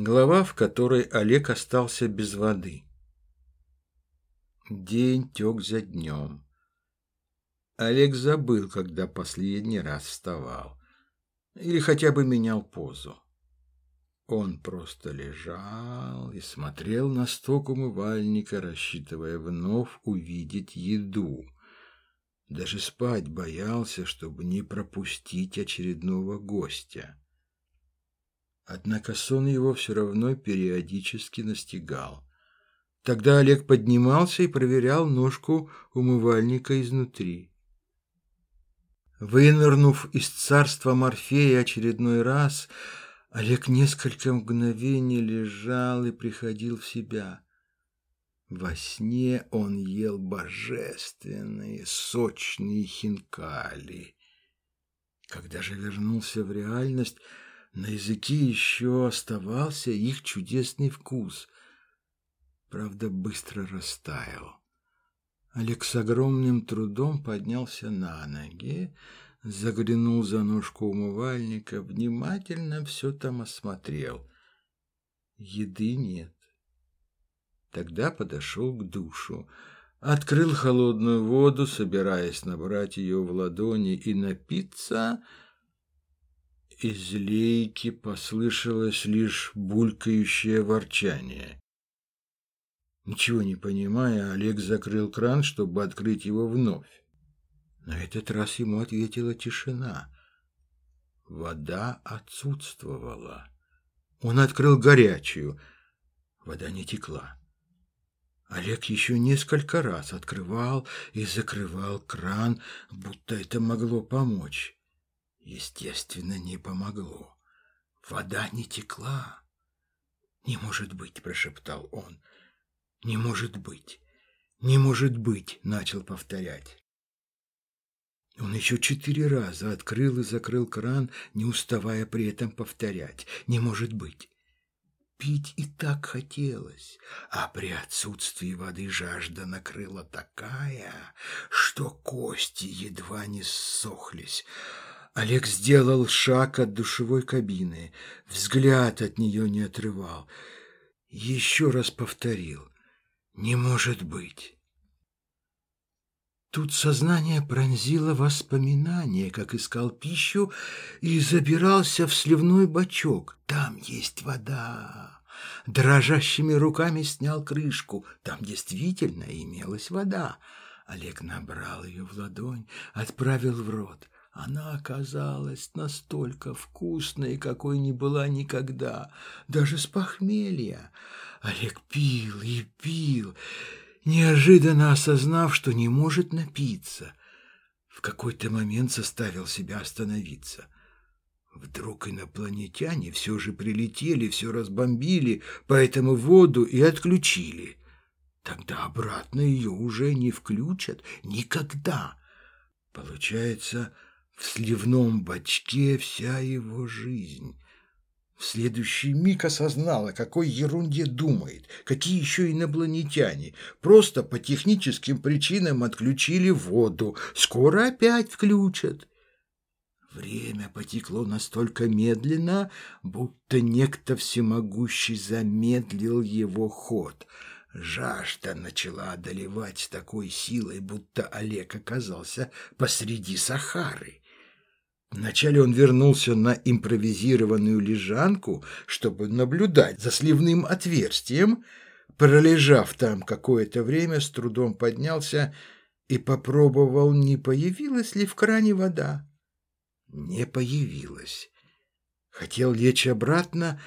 Глава, в которой Олег остался без воды. День тек за днем. Олег забыл, когда последний раз вставал. Или хотя бы менял позу. Он просто лежал и смотрел на сток умывальника, рассчитывая вновь увидеть еду. Даже спать боялся, чтобы не пропустить очередного гостя. Однако сон его все равно периодически настигал. Тогда Олег поднимался и проверял ножку умывальника изнутри. Вынырнув из царства Морфея очередной раз, Олег несколько мгновений лежал и приходил в себя. Во сне он ел божественные, сочные хинкали. Когда же вернулся в реальность, на языке еще оставался их чудесный вкус. Правда, быстро растаял. Олег с огромным трудом поднялся на ноги, заглянул за ножку умывальника, внимательно все там осмотрел. Еды нет. Тогда подошел к душу, открыл холодную воду, собираясь набрать ее в ладони и напиться — из лейки послышалось лишь булькающее ворчание. Ничего не понимая, Олег закрыл кран, чтобы открыть его вновь. На этот раз ему ответила тишина. Вода отсутствовала. Он открыл горячую. Вода не текла. Олег еще несколько раз открывал и закрывал кран, будто это могло помочь. Естественно, не помогло. Вода не текла. «Не может быть!» – прошептал он. «Не может быть! Не может быть!» – начал повторять. Он еще четыре раза открыл и закрыл кран, не уставая при этом повторять. «Не может быть!» Пить и так хотелось, а при отсутствии воды жажда накрыла такая, что кости едва не ссохлись. Олег сделал шаг от душевой кабины, взгляд от нее не отрывал. Еще раз повторил. «Не может быть!» Тут сознание пронзило воспоминание, как искал пищу и забирался в сливной бачок. Там есть вода. Дрожащими руками снял крышку. Там действительно имелась вода. Олег набрал ее в ладонь, отправил в рот. Она оказалась настолько вкусной, какой не была никогда, даже с похмелья. Олег пил и пил, неожиданно осознав, что не может напиться. В какой-то момент заставил себя остановиться. Вдруг инопланетяне все же прилетели, все разбомбили, поэтому воду и отключили. Тогда обратно ее уже не включат никогда. Получается, в сливном бачке вся его жизнь. В следующий миг осознала, какой ерунде думает, какие еще инопланетяне. Просто по техническим причинам отключили воду, скоро опять включат. Время потекло настолько медленно, будто некто всемогущий замедлил его ход — Жажда начала одолевать с такой силой, будто Олег оказался посреди Сахары. Вначале он вернулся на импровизированную лежанку, чтобы наблюдать за сливным отверстием. Пролежав там какое-то время, с трудом поднялся и попробовал, не появилась ли в кране вода. Не появилась. Хотел лечь обратно,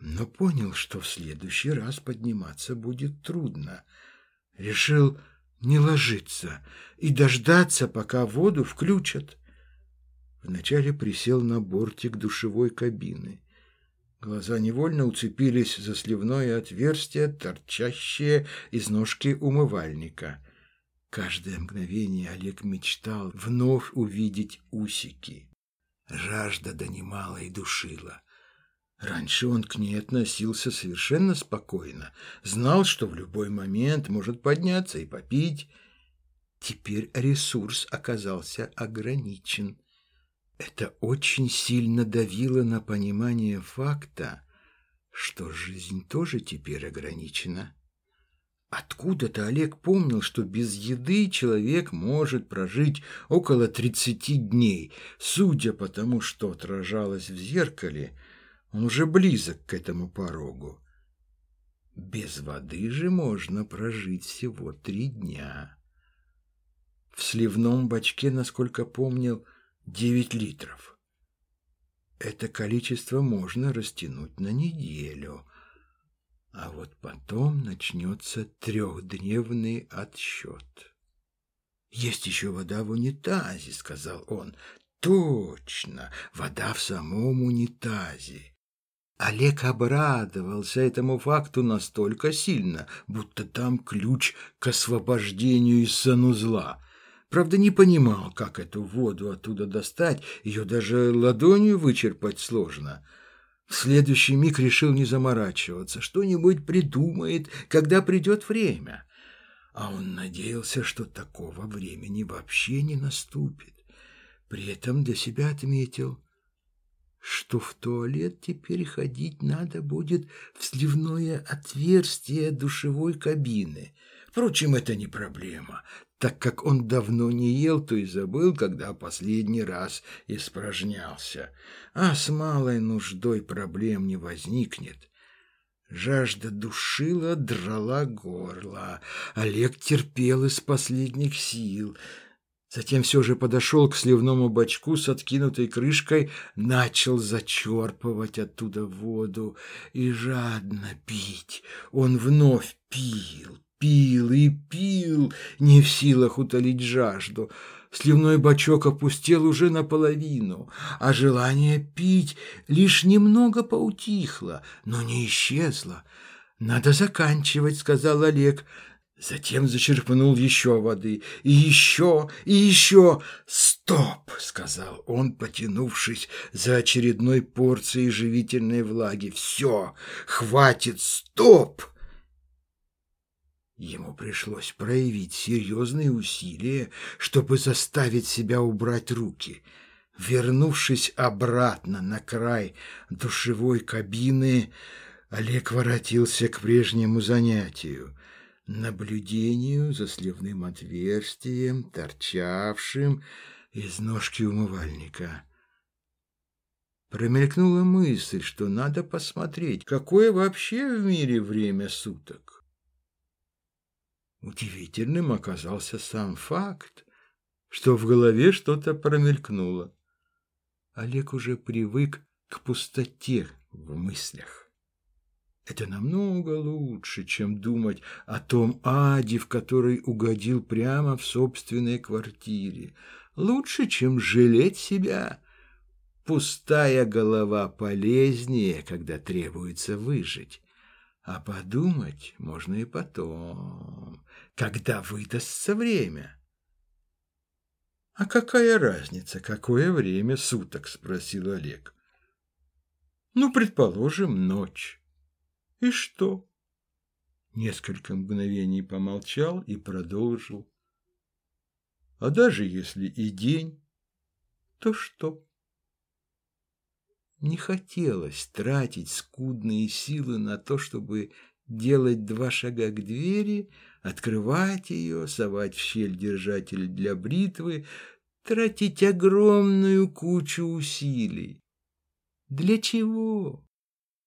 но понял, что в следующий раз подниматься будет трудно. Решил не ложиться и дождаться, пока воду включат. Вначале присел на бортик душевой кабины. Глаза невольно уцепились за сливное отверстие, торчащее из ножки умывальника. Каждое мгновение Олег мечтал вновь увидеть усики. Жажда донимала и душила. Раньше он к ней относился совершенно спокойно, знал, что в любой момент может подняться и попить. Теперь ресурс оказался ограничен. Это очень сильно давило на понимание факта, что жизнь тоже теперь ограничена. Откуда-то Олег помнил, что без еды человек может прожить около 30 дней. Судя по тому, что отражалось в зеркале, он уже близок к этому порогу. Без воды же можно прожить всего три дня. В сливном бачке, насколько помнил, 9 литров. Это количество можно растянуть на неделю – а вот потом начнется трехдневный отсчет. «Есть еще вода в унитазе», — сказал он. «Точно, вода в самом унитазе». Олег обрадовался этому факту настолько сильно, будто там ключ к освобождению из санузла. Правда, не понимал, как эту воду оттуда достать, ее даже ладонью вычерпать сложно — в следующий миг решил не заморачиваться, что-нибудь придумает, когда придет время. А он надеялся, что такого времени вообще не наступит. При этом для себя отметил, что в туалет теперь ходить надо будет в сливное отверстие душевой кабины. Впрочем, это не проблема. Так как он давно не ел, то и забыл, когда последний раз испражнялся а с малой нуждой проблем не возникнет. Жажда душила, драла горло. Олег терпел из последних сил. Затем все же подошел к сливному бачку с откинутой крышкой, начал зачерпывать оттуда воду и жадно пить. Он вновь пил, пил и пил, не в силах утолить жажду. Сливной бачок опустел уже наполовину, а желание пить лишь немного поутихло, но не исчезло. «Надо заканчивать», — сказал Олег. Затем зачерпнул еще воды. И еще, и еще. «Стоп!» — сказал он, потянувшись за очередной порцией живительной влаги. «Все! Хватит! Стоп!» Ему пришлось проявить серьезные усилия, чтобы заставить себя убрать руки. Вернувшись обратно на край душевой кабины, Олег воротился к прежнему занятию — наблюдению за сливным отверстием, торчавшим из ножки умывальника. Промелькнула мысль, что надо посмотреть, какое вообще в мире время суток. Удивительным оказался сам факт, что в голове что-то промелькнуло. Олег уже привык к пустоте в мыслях. Это намного лучше, чем думать о том аде, в который угодил прямо в собственной квартире. Лучше, чем жалеть себя. Пустая голова полезнее, когда требуется выжить. А подумать можно и потом, когда выдастся время. «А какая разница, какое время суток?» – спросил Олег. «Ну, предположим, ночь. И что?» Несколько мгновений помолчал и продолжил. «А даже если и день, то что?» Не хотелось тратить скудные силы на то, чтобы делать два шага к двери, открывать ее, совать в щель держатель для бритвы, тратить огромную кучу усилий. Для чего?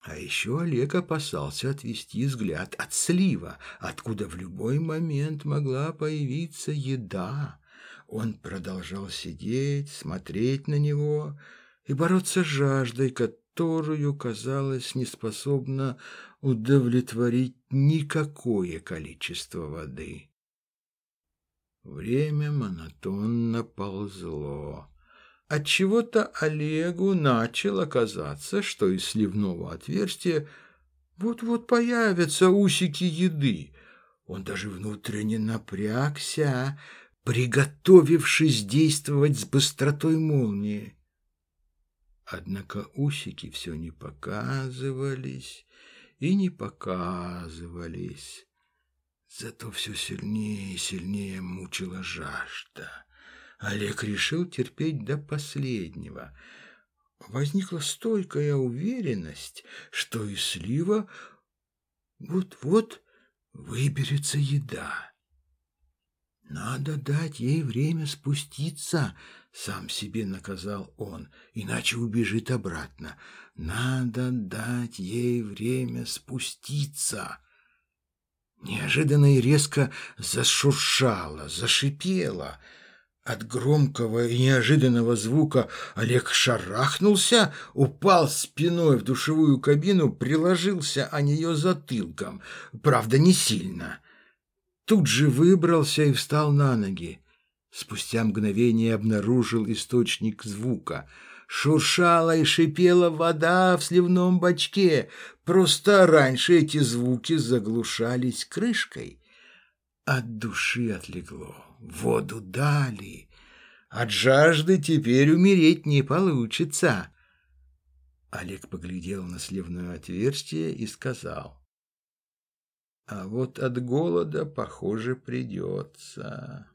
А еще Олег опасался отвести взгляд от слива, откуда в любой момент могла появиться еда. Он продолжал сидеть, смотреть на него, и бороться с жаждой, которую, казалось, не способна удовлетворить никакое количество воды. Время монотонно ползло. Отчего-то Олегу начало казаться, что из сливного отверстия вот-вот появятся усики еды. Он даже внутренне напрягся, приготовившись действовать с быстротой молнии. Однако усики все не показывались и не показывались. Зато все сильнее и сильнее мучила жажда. Олег решил терпеть до последнего. возникла стойкая уверенность, что из слива вот-вот выберется еда. «Надо дать ей время спуститься», — сам себе наказал он, «иначе убежит обратно. Надо дать ей время спуститься». Неожиданно и резко зашуршало, зашипело. От громкого и неожиданного звука Олег шарахнулся, упал спиной в душевую кабину, приложился о нее затылком, правда, не сильно. Тут же выбрался и встал на ноги. Спустя мгновение обнаружил источник звука. Шуршала и шипела вода в сливном бачке. Просто раньше эти звуки заглушались крышкой. От души отлегло, воду дали. От жажды теперь умереть не получится. Олег поглядел на сливное отверстие и сказал. А вот от голода, похоже, придется.